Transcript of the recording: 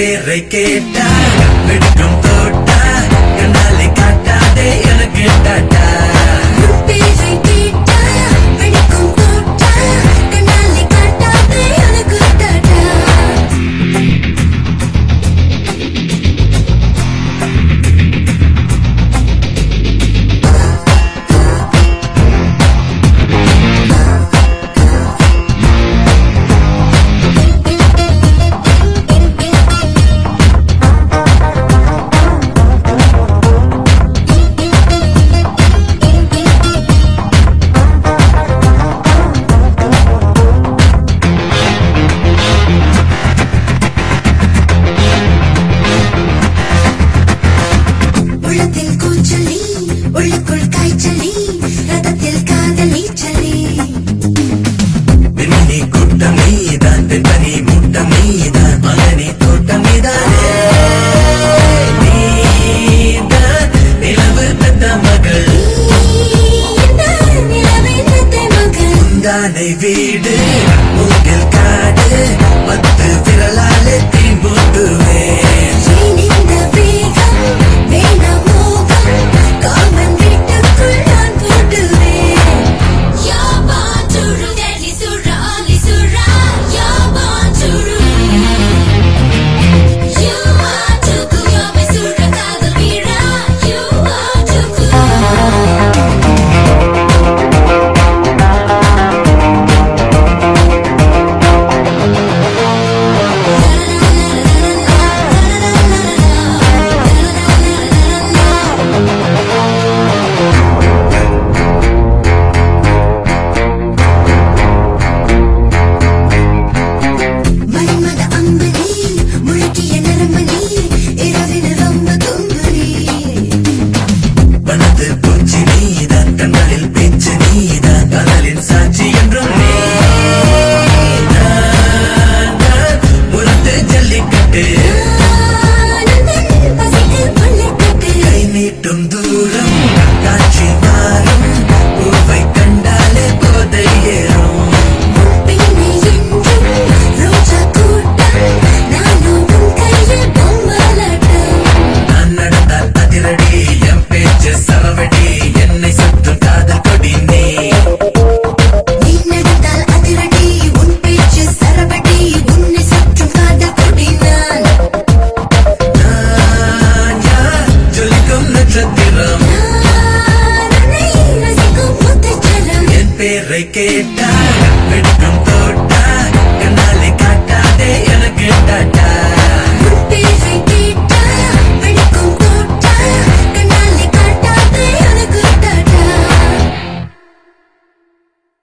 பேரை கேட்டா வெட்கம் தோட்டா கண்ணாலே காட்டாதே எனக்கு கேட்டா வீடு மூங்கில் காடு காட்சி மாறும் பூவை பேரை கேட்டால் வெட்கம்